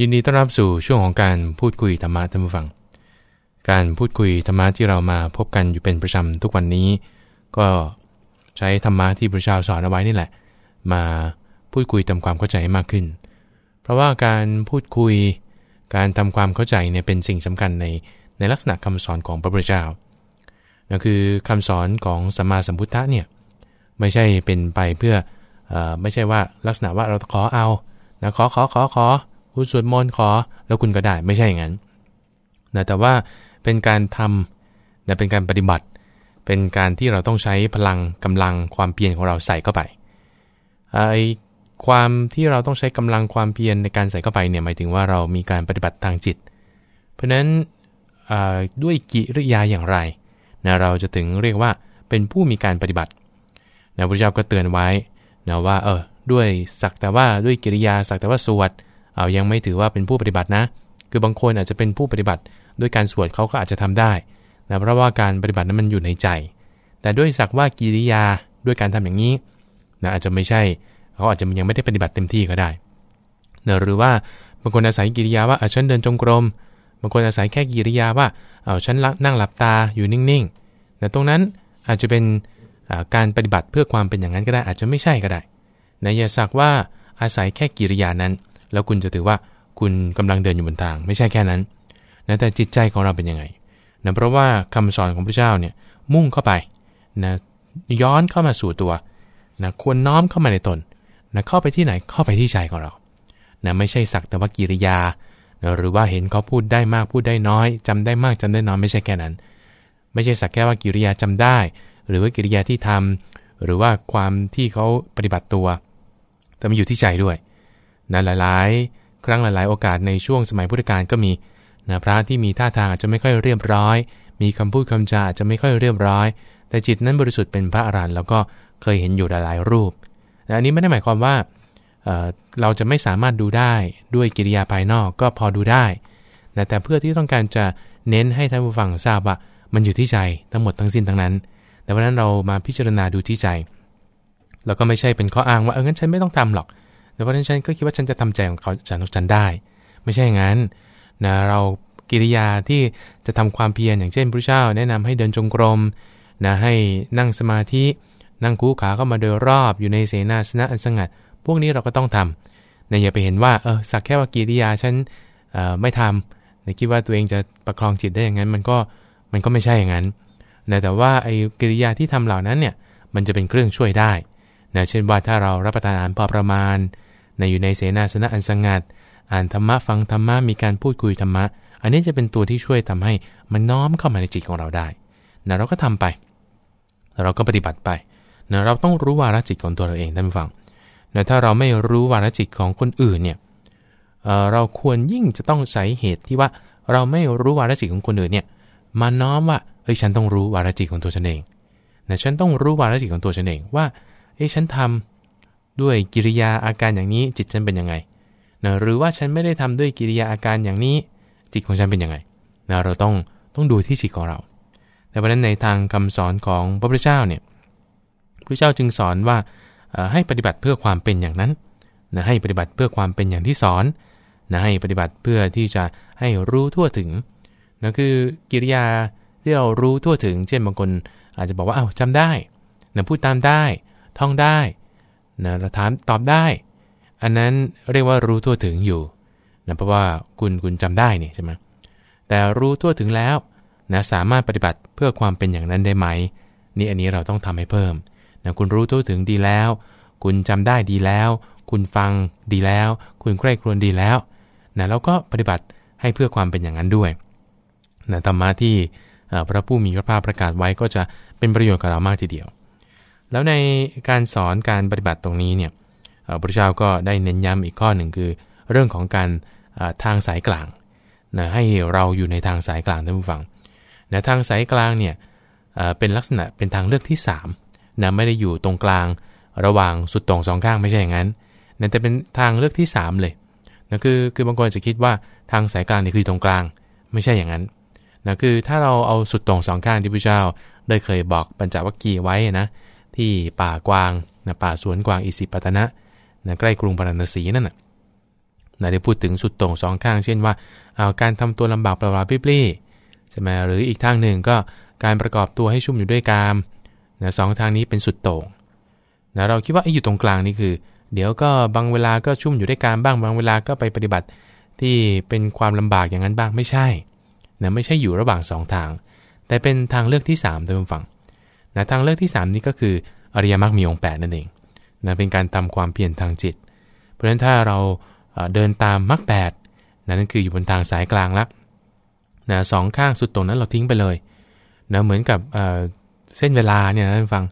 ยินดีต้อนรับสู่ช่วงของการพูดคุยธรรมะท่านผู้ฟัง การพูดคุยธรรมะที่เรามาพบกันอยู่เป็นประจำทุกวันนี้ ก็ใช้ธรรมะที่พระเจ้าสอนเอาไว้นี่แหละ มาพูดคุยทำความเข้าใจมากขึ้น เพราะว่าการพูดคุย การทำความเข้าใจเนี่ยเป็นสิ่งสำคัญในในลักษณะคำสอนของพระพุทธเจ้านั่นคือคำสอนของสัมมาสัมพุทธะเนี่ยไม่ใช่เป็นไปเพื่ออไม่ใช่ว่าลักษณะว่าเราขอเอานะขอขอขอขอ คุณสวดมนต์ขอ แล้วคุณก็ได้ไม่ใช่อย่างนั้นนะแต่ว่าเป็นการทำนะเป็นการปฏิบัติ เป็นการที่เราต้องใช้พลังกำลังความเพียรของเราใส่เข้าไปไอ้ความที่เราต้องใช้กำลังความเพียรในการใส่เข้าไปเนี่ยหมายถึงว่าเรามีการปฏิบัติทางจิต เพราะฉะนั้นด้วยกิริยาอย่างไรนะเราจะถึงเรียกว่าเป็นผู้มีการปฏิบัตินะพระเจ้าก็เตือนไว้นะว่าเออด้วยสักแต่ว่าด้วยกิริยาสักแต่ว่าสวด เอายังไม่ถือว่าเป็นผู้ปฏิบัตินะ คือบางคนอาจจะเป็นผู้ปฏิบัติด้วยการสวดเขาก็อาจจะทำได้นะเพราะว่าการปฏิบัตินั้นมันอยู่ในใจ แต่ด้วยสักว่ากิริยาด้วยการทำอย่างนี้นะอาจจะไม่ใช่เขาอาจจะยังไม่ได้ปฏิบัติเต็มที่ก็ได้นะหรือว่าบางคนอาศัยกิริยาว่าฉันเดินจงกรมบางคนอาศัยแค่กิริยาว่าเอาฉันนั่งหลับตาอยู่นิ่งๆนะตรงนั้นอาจจะเป็นการปฏิบัติเพื่อความเป็นอย่างนั้นก็ได้อาจจะไม่ใช่ก็ได้นะอย่าสักว่าอาศัยแค่กิริยานั้น แล้วคุณจะถือว่าคุณกำลังเดินอยู่บนทาง ไม่ใช่แค่นั้นนะแต่จิตใจของเราเป็นยังไงนะเพราะว่าคำสอนของพระเจ้าเนี่ยมุ่งเข้าไปนะย้อนเข้ามาสู่ตัวนะควรน้อมเข้ามาในตนนะเข้าไปที่ไหนเข้าไปที่ใจของเรานะไม่ใช่สักแต่ว่ากิริยานะหรือว่าเห็นเขาพูดได้มากพูดได้น้อยจำได้มากจำได้น้อยไม่ใช่แค่นั้น ไม่ใช่สักแค่ว่ากิริยาจำได้ หรือว่ากิริยาที่ทำหรือว่าความที่เขาปฏิบัติตัว แต่มันอยู่ที่ใจด้วย นะหลาย ๆ ครั้งหลาย ๆ โอกาสในช่วงสมัยพุทธกาลก็มีนะพระที่มีท่าทางอาจจะไม่ค่อยเรียบร้อย มีคำพูดคำจาอาจจะไม่ค่อยเรียบร้อย แต่จิตนั้นบริสุทธิ์เป็นพระอรหันต์แล้วก็เคยเห็นอยู่หลาย ๆ รูปนะอันนี้ไม่ได้หมายความว่าเเราจะไม่สามารถดูได้ด้วยกิริยาภายนอกก็พอดูได้นะแต่เพื่อที่ต้องการจะเน้นให้ท่านผู้ฟังทราบว่ามันอยู่ที่ใจทั้งหมดทั้งสิ้นทั้งนั้น แต่เพราะนั้นเรามาพิจารณาดูที่ใจ แล้วก็ไม่ใช่เป็นข้ออ้างว่าเอองั้นฉันไม่ต้องทำหรอก แต่เพราะฉะนั้นฉันก็คิดว่าฉันจะทำใจของเขาฉันของฉันได้ ไม่ใช่อย่างนั้นนะเรากิริยาที่จะทำความเพียรอย่างเช่นพระเจ้าแนะนำให้เดินจงกรมนะให้นั่งสมาธิ นั่งคู่ขาเข้ามาโดยรอบอยู่ในเสนาสนะอันสงัด พวกนี้เราก็ต้องทำนะอย่าไปเห็นว่าเออสักแค่ว่ากิริยาฉันไม่ทำนะคิดว่าตัวเองจะประคองจิตได้อย่างนั้น มันก็มันก็ไม่ใช่อย่างนั้นนะแต่ว่าไอ้กิริยาที่ทำเหล่านั้นเนี่ยมันจะเป็นเครื่องช่วยได้นะเช่นว่าถ้าเรารับประทานอาหารพอประมาณ ในอยู่ในเสนาสนะอันสงัด อ่านธรรมะฟังธรรมะมีการพูดคุยธรรมะ อันนี้จะเป็นตัวที่ช่วยทำให้มันน้อมเข้ามาในจิตของเราได้นะเราก็ทำไป เราก็ปฏิบัติไปนะเราต้องรู้วาระจิตของตัวเราเองท่านฟังนะถ้าเราไม่รู้วาระจิตของคนอื่นเนี่ยเเราควรยิ่งจะต้องใช้เหตุที่ว่าเราไม่รู้วาระจิตของคนอื่นเนี่ยมาน้อมว่าเฮ้ยฉันต้องรู้วาระจิตของตัวฉันเองนะฉันต้องรู้วาระจิตของตัวฉันเองว่าเฮ้ยฉันทำ ด้วยกิริยาอาการอย่างนี้จิตฉันเป็นยังไงนะหรือว่าฉันไม่ได้ทำด้วยกิริยาอาการอย่างนี้ จิตของฉันเป็นยังไงนะเราต้องต้องดูที่จิตของเรา แต่เพราะนั้นในทางคำสอนของพระพุทธเจ้าเนี่ยพระเจ้าจึงสอนว่าให้ปฏิบัติเพื่อความเป็นอย่างนั้นนะให้ปฏิบัติเพื่อความเป็นอย่างที่สอนนะให้ปฏิบัติเพื่อที่จะให้รู้ทั่วถึงนะคือกิริยาที่เรารู้ทั่วถึง เช่นบางคนอาจจะบอกว่าอ้าวจำได้นะพูดตามได้ ท่องได้ นะเราถามตอบได้ อันนั้นเรียกว่ารู้ทั่วถึงอยู่นะเพราะว่าคุณคุณจำได้นี่ใช่ไหมแต่รู้ทั่วถึงแล้วนะสามารถปฏิบัติเพื่อความเป็นอย่างนั้นได้ไหมนี่อันนี้เราต้องทำให้เพิ่มนะคุณรู้ทั่วถึงดีแล้ว คุณจำได้ดีแล้ว คุณฟังดีแล้ว คุณใกล้ครวนดีแล้วนะแล้วก็ปฏิบัติให้เพื่อความเป็นอย่างนั้นด้วยนะธรรมะที่พระผู้มีพระภาคประกาศไว้ก็จะเป็นประโยชน์กับเรามากทีเดียว แล้วในการสอนการปฏิบัติตรงนี้เนี่ยพระเจ้าก็ได้เน้นย้ำอีกข้อหนึ่งคือ เรื่องของการทางสายกลางนะให้เราอยู่ในทางสายกลางท่านผู้ฟังนะทางสายกลางเนี่ยเป็นลักษณะเป็นทางเลือกที่3นะไม่ได้อยู่ตรงกลางระหว่างสุดตรงสองข้างไม่ใช่อย่างนั้นนะแต่เป็นทางเลือกที่ 3 เลยนะคือคือบางคนจะคิดว่าทางสายกลางนี่คือตรงกลาง ไม่ใช่อย่างนั้นนะคือถ้าเราเอาสุดตรงสองข้างที่พระเจ้าได้เคยบอกปัญจวัคคีย์ไว้นะ ที่ป่ากวางนะป่าสวนกวางอิสิปตนะนะใกล้กรุงปาราณสีนั่นนะนะได้พูดถึงสุดโต่งสองข้าง เช่นว่าเอาการทำตัวลำบากปลาๆปรี้ๆใช่ไหมหรืออีกทางหนึ่งก็การประกอบตัวให้ชุ่มอยู่ด้วยกามนะสองทางนี้เป็นสุดโต่งนะเราคิดว่าไอ้อยู่ตรงกลางนี่คือ เดี๋ยวก็บางเวลาก็ชุ่มอยู่ด้วยกามบ้างบางเวลาก็ไปปฏิบัติที่เป็นความลำบากอย่างนั้นบ้างไม่ใช่นะไม่ใช่อยู่ระหว่างสองทาง แต่เป็นทางเลือกที่3ามท่านผู้ฟัง นะทางเลือกที่ 3 นี้ก็คืออริยมรรคมีองค์8นั่นเองนะเป็นการทำความเพียรทางจิต เพราะฉะนั้นถ้าเราเดินตามมรรคแปดนั่นคืออยู่บนทางสายกลางแล้วนะสองข้างสุดตรงนั้นเราทิ้งไปเลยนะเหมือนกับเเส้นเวลาเนี่ยนะท่านฟัง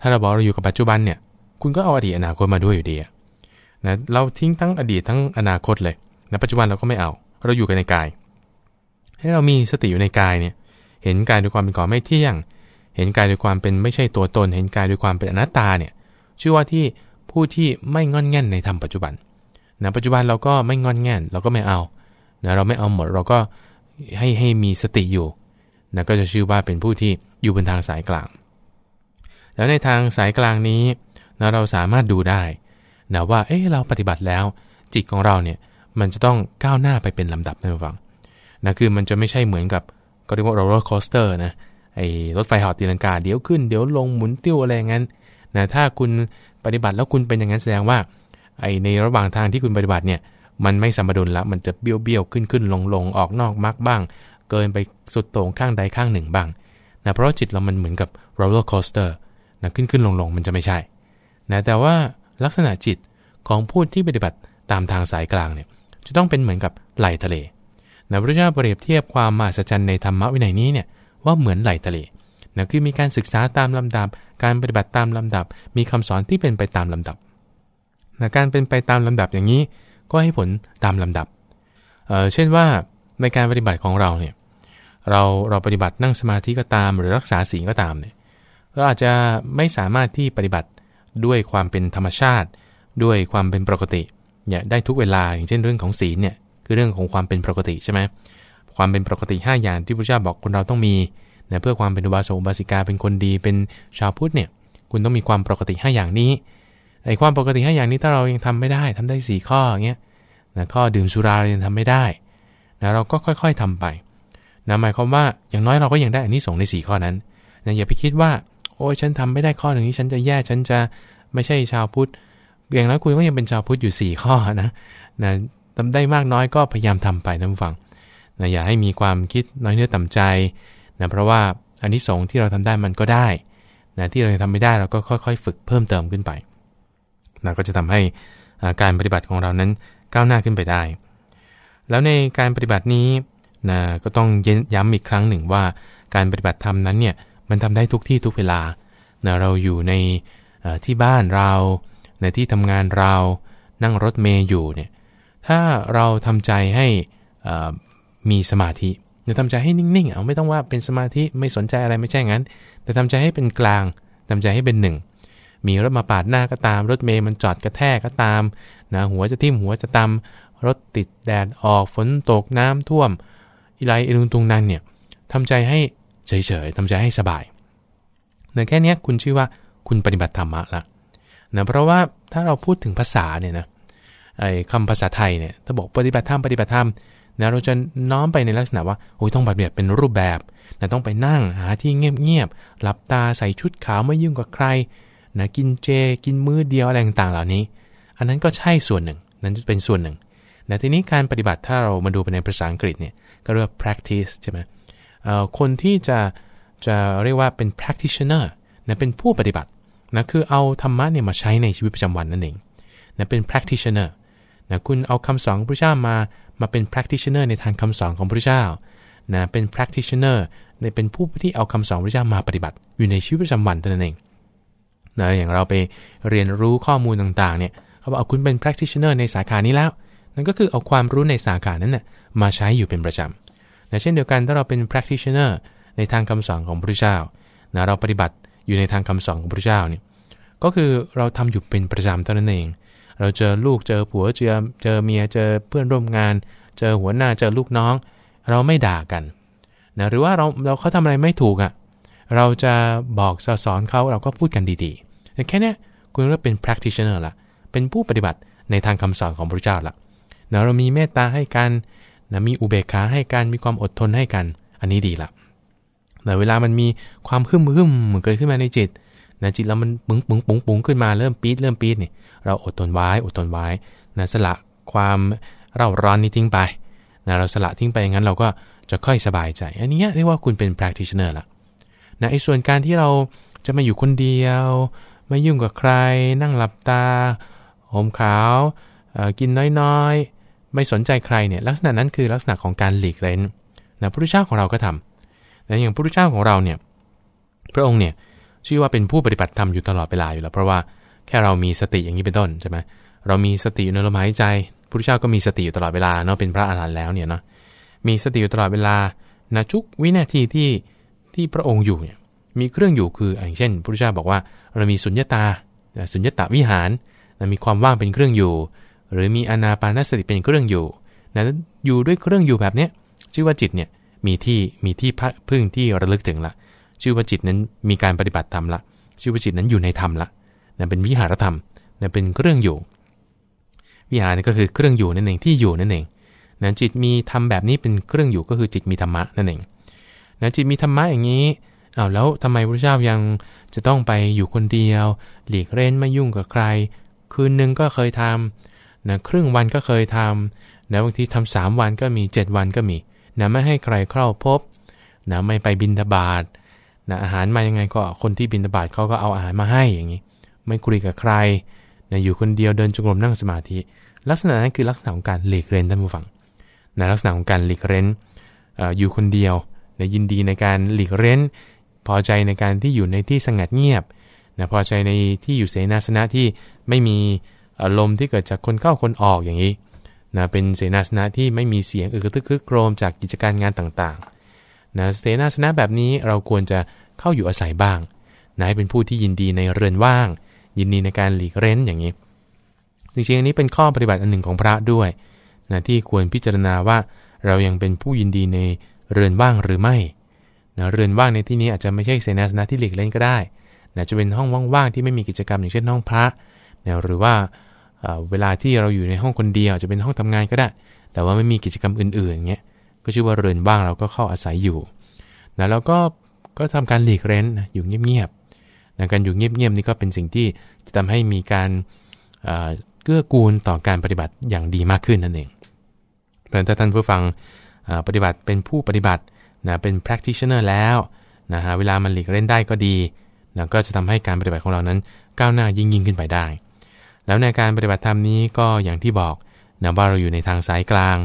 ถ้าเราบอกเราอยู่กับปัจจุบันเนี่ย คุณก็เอาอดีตอนาคตมาด้วยอยู่ดีนะเราทิ้งทั้งอดีตทั้งอนาคตเลยนะปัจจุบันเราก็ไม่เอา เราอยู่กันในกาย ให้เรามีสติอยู่ในกายเนี่ย เห็นกายด้วยความเป็นก่อไม่เที่ยง เห็นกายด้วยความเป็นไม่ใช่ตัวตน เห็นกายด้วยความเป็นอนัตตาเนี่ยชื่อว่าที่ผู้ที่ไม่งอนแง่นในธรรมปัจจุบันนะปัจจุบันเราก็ไม่งอนแง่น เราก็ไม่เอานะเราไม่เอาหมดเราก็ให้ให้มีสติอยู่นะก็จะชื่อว่าเป็นผู้ที่อยู่บนทางสายกลาง แล้วในทางสายกลางนี้นะเราสามารถดูได้นะว่าเอ๊ะเราปฏิบัติแล้ว จิตของเราเนี่ยมันจะต้องก้าวหน้าไปเป็นลำดับนะฟังนะคือมันจะไม่ใช่เหมือนกับก็เรียกว่า roller coaster นะ ไอ้รถไฟเหาะตีลังกาเดี๋ยวขึ้นเดี๋ยวลงหมุนติ้วอะไรงั้นนะถ้าคุณปฏิบัติแล้วคุณเป็นอย่างนั้นแสดงว่าไอในระหว่างทางที่คุณปฏิบัติเนี่ยมันไม่สมดุลแล้วมันจะเบี้ยวเบี้ยวขึ้นขึ้นลงลงออกนอกมรรคบ้าง เกินไปสุดโต่งข้างใดข้างหนึ่งบ้างนะเพราะจิตเรามันเหมือนกับ roller coaster นะขึ้นขึ้นลงลงมันจะไม่ใช่นะแต่ว่าลักษณะจิตของผู้ที่ปฏิบัติตามทางสายกลางเนี่ยจะต้องเป็นเหมือนกับไหล่ทะเลนะพระเจ้าเปรียบเทียบความมหัศจรรย์ในธรรมะวินัยนี้เนี่ย ว่าเหมือนไหล่ทะเลนะคือมีการศึกษาตามลำดับ การปฏิบัติตามลำดับ มีคำสอนที่เป็นไปตามลำดับนะการเป็นไปตามลำดับอย่างนี้ก็ให้ผลตามลำดับเเช่นว่าในการปฏิบัติของเราเนี่ยเราเราปฏิบัตินั่งสมาธิก็ตาม หรือรักษาศีลก็ตามเนี่ยเราอาจจะไม่สามารถที่ปฏิบัติด้วยความเป็นธรรมชาติ ด้วยความเป็นปกติเนี่ยได้ทุกเวลาอย่างเช่นเรื่องของศีลเนี่ยคือเรื่องของความเป็นปกติใช่ไหม ความเป็นปกติ 5 อย่างที่พระเจ้าบอกคนเราต้องมีนะเพื่อความเป็นอุบาสกอุบาสิกาเป็นคนดีเป็นชาวพุทธเนี่ยคุณต้องมีความปกติ 5 อย่างนี้ไอ้ความปกติห้อย่างนี้ถ้าเรายังทำไม่ได้ทำได้ 4 ข้ออย่างเงี้ยนะข้อดื่มสุราเรายังทำไม่ได้นะเราก็ค่อย ๆทำไปนะหมายความว่าอย่างน้อยเราก็ยังได้อันนี้ส่งใน 4 ข้อนั้นนะอย่าไปคิดว่า โอ้ยฉันทำไม่ได้ข้อหนึ่งนี้ฉันจะแย่ฉันจะไม่ใช่ชาวพุทธอย่างน้อยคุณก็ยังเป็นชาวพุทธอยู่ 4 ข้อนะนะทำได้มากน้อยก็พยายามทำไปนะฟัง นะอย่าให้มีความคิดน้อยเนื้อต่ำใจนะเพราะว่าอันนี้สงที่เราทำได้มันก็ได้นะที่เราทำไม่ได้เราก็ค่อย ๆ ฝึกเพิ่มเติมขึ้นไปนะก็จะทำให้การปฏิบัติของเรานั้นก้าวหน้าขึ้นไปได้ แล้วในการปฏิบัตินี้นะก็ต้องย้ำอีกครั้งหนึ่งว่าการปฏิบัติธรรมนั้นเนี่ยมันทำได้ทุกที่ทุกเวลานะเราอยู่ในที่บ้านเรา ในที่ทำงานเรา นั่งรถเมย์อยู่เนี่ยถ้าเราทำใจให้ มีสมาธิจะทำใจให้นิ่งๆ เอาไม่ต้องว่าเป็นสมาธิไม่สนใจอะไรไม่ใช่งั้น แต่ทำใจให้เป็นกลางทำใจให้เป็นหนึ่ง มีรถมาปาดหน้าก็ตาม รถเมย์มันจอดกระแทกก็ตามนะหัวจะทิ่มหัวจะตำรถติดแดดออกฝนตกน้ำท่วมอีไรอรุนตุงนั่นเนี่ยทำใจให้เฉยๆทำใจให้สบายเนื่อแค่นี้คุณชื่อว่าคุณปฏิบัติธรรมะละนะเพราะว่าถ้าเราพูดถึงภาษาเนี่ยนะไอ้คำภาษาไทยเนี่ยถ้าบอกปฏิบัติธรรมปฏิบัติธรรม นะเราจะน้อมไปในลักษณะว่าโอ้ยต้องปฏิบัติเป็นรูปแบบนะต้องไปนั่งหาที่เงียบๆหลับตาใส่ชุดขาวไม่ยุ่งกับใครนะกินเจกินมื้อเดียวอะไรต่างๆเหล่านี้ อันนั้นก็ใช่ส่วนหนึ่ง นั้นจะเป็นส่วนหนึ่งแต่ทีนี้การปฏิบัติถ้าเรามาดูไปในภาษาอังกฤษเนี่ยก็เรียกว่า practice ใช่ไหมคนที่จะจะเรียกว่าเป็น practitioner นะเป็นผู้ปฏิบัตินะคือเอาธรรมะเนี่ยมาใช้ในชีวิตประจำวันนั่นเองนะเป็น practitioner นะคุณเอาคำสอนพระเจ้ามา มาเป็น practitioner ในทางคำสอนของพระเจ้านะเป็น practitioner ในเป็นผู้ที่เอาคำสอนพระเจ้ามาปฏิบัติ อยู่ในชีวิตประจำวันนั่นเองนะอย่างเราไปเรียนรู้ข้อมูลต่างๆเนี่ยเขาบอกเอาคุณเป็น practitioner ในสาขานี้แล้ว นั่นก็คือเอาความรู้ในสาขานั้นนะ่ยมาใช้อยู่เป็นประจำนะเช่นเดียวกันถ้าเราเป็น practitioner ในทางคำสอนของพระเจ้านะเราปฏิบัติอยู่ในทางคำสอนของพระเจ้าเนี่ยก็คือเราทำอยู่เป็นประจำเท่านั้นเอง เราเจอลูกเจอผัวเจอเจอเมียเจอเพื่อนร่วมงาน เจอหัวหน้าเจอลูกน้อง เราไม่ด่ากันนะหรือว่าเราเราเขาทำอะไรไม่ถูกอะ่ะเราจะบอกสอนเขาเราก็พูดกันดีๆแต่แค่นี้คุณเรียกเป็น practitioner ละเป็นผู้ปฏิบัติในทางคำสอนของพระเจ้าละนะเรามีเมตตาให้กันนะมีอุเบกขาให้กันมีความอดทนให้กัน อันนี้ดีละแต่เวลามันมีความหึ่มหึ่มเกิดขึ้นมาในจิต นะจิตเรามันปุ้งปุ้งปุ้งปุ้งขึ้นมาเริ่มปี๊ดเริ่มปี๊ดนี่เราอดทนไว้อดทนไว้นะสละความเร่าร้อนนี้ทิ้งไปนะเราสละทิ้งไปอย่างนั้นเราก็จะค่อยสบายใจ อันนี้เรียกว่าคุณเป็น practitioner ละนะไอ้ส่วนการที่เราจะมาอยู่คนเดียว ไม่ยุ่งกับใคร นั่งหลับตาห่มขาวกินน้อยๆ ไม่สนใจใครเนี่ยลักษณะนั้นคือลักษณะของการหลีกเล่นนะพระพุทธเจ้าของเราก็ทำนะอย่างพระพุทธเจ้าของเราเนี่ยพระองค์เนี่ย ชื่อว่าเป็นผู้ปฏิบัติธรรมอยู่ตลอดเวลาอยู่แล้ว เพราะว่าแค่เรามีสติอย่างนี้เป็นต้นใช่ไหมเรามีสติอยู่ในลมหายใจพระพุทธเจ้าก็มีสติอยู่ตลอดเวลาเนาะเป็นพระอรหันต์แล้วเนี่ยเนาะมีสติอยู่ตลอดเวลานะทุกวินาทีที่ที่พระองค์อยู่เนี่ยมีเครื่องอยู่คืออย่างเช่นพระพุทธเจ้าบอกว่า เรามีสุญญตาสุญญตาวิหารมีความว่างเป็นเครื่องอยู่ หรือมีอนาปานสติเป็นเครื่องอยู่นะอยู่ด้วยเครื่องอยู่แบบเนี้ยชื่อว่าจิตเนี่ยมีที่มีที่พึ่งที่ระลึกถึงละ ชื่อว่าจิตนั้นมีการปฏิบัติธรรมละ ชื่อว่าจิตนั้นอยู่ในธรรมละนั่นเป็นวิหารธรรมนั่นเป็นเครื่องอยู่ วิหารนี่ก็คือเครื่องอยู่นั่นเองที่อยู่นั่นเองนะจิตมีธรรมแบบนี้เป็นเครื่องอยู่ก็คือจิตมีธรรมะนั่นเองนะจิตมีธรรมะอย่างนี้เอาแล้วทำไมพระเจ้ายังจะต้องไปอยู่คนเดียว หลีกเล่นไม่ยุ่งกับใคร คืนหนึ่งก็เคยทำนะครึ่งวันก็เคยทำนะบางทีทำสามวันก็มี 7 วันก็มีนะไม่ให้ใครเข้าพบนะไม่ไปบินทบาท นะอาหารมายังไงก็คนที่บินทบาทเขาก็เอาอาหารมาให้อย่างนี้ ไม่คุยกับใครนะอยู่คนเดียวเดินจงกรมนั่งสมาธิ ลักษณะนั้นคือลักษณะของการหลีกเล่นท่านผู้ฟังนะลักษณะของการหลีกเล่นอยู่คนเดียวนะยินดีในการหลีกเล่นพอใจในการที่อยู่ในที่สงัดเงียบนะพอใจในที่อยู่เสนาสนะที่ไม่มีอารมณ์ที่เกิดจากคนเข้าคนออกอย่างนี้นะเป็นเสนาสนะที่ไม่มีเสียงอึกทึกคึกโครมจากกิจการงานต่างๆ นะเสนาสนะแบบนี้เราควรจะเข้าอยู่อาศัยบ้างนะให้เป็นผู้ที่ยินดีในเรือนว่าง ยินดีในการหลีกเร้นอย่างนี้จริงๆอันนี้เป็นข้อปฏิบัติอันหนึ่งของพระด้วยนะที่ควรพิจารณาว่าเรายังเป็นผู้ยินดีในเรือนว่างหรือไม่นะเรือนว่างในที่นี้อาจจะไม่ใช่เสนาสนะที่หลีกเล่นก็ได้นะจะเป็นห้องว่างๆที่ไม่มีกิจกรรมอย่างเช่นห้องพระนะหรือว่าเวลาที่เราอยู่ในห้องคนเดียวจะเป็นห้องทำงานก็ได้ แต่ว่าไม่มีกิจกรรมอื่นๆเงี้ย ก็ชื่อว่าเรือนว่างเราก็เข้าอาศัยอยู่นะแล้วก็ก็ทำการหลีกเล่นอยู่เงียบๆนะการอยู่เงียบๆนี่ก็เป็นสิ่งที่จะทำให้มีการเกื้อกูลต่อการปฏิบัติอย่างดีมากขึ้นนั่นเองเพราะถ้าท่านผู้ฟังปฏิบัติเป็นผู้ปฏิบัตินะเป็น practitioner แล้วนะฮะเวลามันหลีกเล่นได้ก็ดีนะก็จะทำให้การปฏิบัติของเรานั้นก้าวหน้ายิ่งยิ่งขึ้นไปได้ แล้วในการปฏิบัติธรรมนี้ก็อย่างที่บอกนะว่าเราอยู่ในทางสายกลาง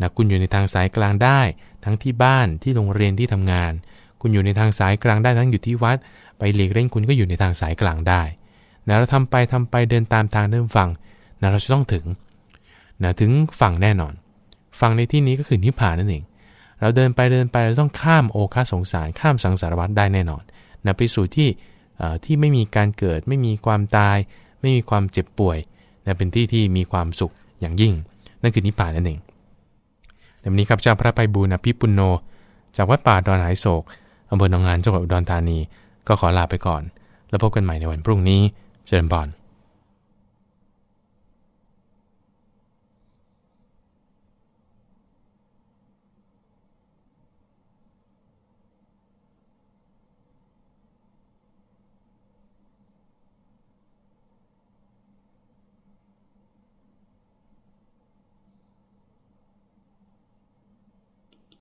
นะคุณอยู่ในทางสายกลางได้ ทั้งที่บ้านที่โรงเรียนที่ทำงาน คุณอยู่ในทางสายกลางได้ทั้งอยู่ที่วัด ไปหลีกเล่นคุณก็อยู่ในทางสายกลางได้นะเราทำไปทำไปเดินตามทางเดิมฝั่งนะเราจะต้องถึงนะถึงฝั่งแน่นอน ฝั่งในที่นี้ก็คือนิพพานนั่นเอง เราเดินไปเดินไปเราต้องข้ามโอคาสงสารข้ามสังสารวัฏได้แน่นอนนะไปสู่ที่ที่ไม่มีการเกิด ไม่มีความตาย ไม่มีความเจ็บป่วยนะเป็นที่ที่มีความสุขอย่างยิ่ง นั่นคือนิพพานนั่นเอง ในวันนี้ครับเจ้าพระไปบูณพิปุโน จากวัดป่าดอนหายโศกอำเภอหนองงานจังหวัดอุดรธานี ก็ขอลาไปก่อน แล้วพบกันใหม่ในวันพรุ่งนี้ เจริญบอน